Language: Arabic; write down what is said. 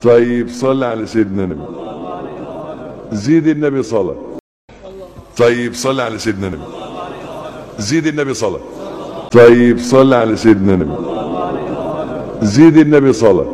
طيب صل على سيدنا النبي. زيد النبي صلاة طيب صل على سيدنا النبي. زيد النبي صلاة طيب صل على سيدنا النبي. زيد النبي صلاة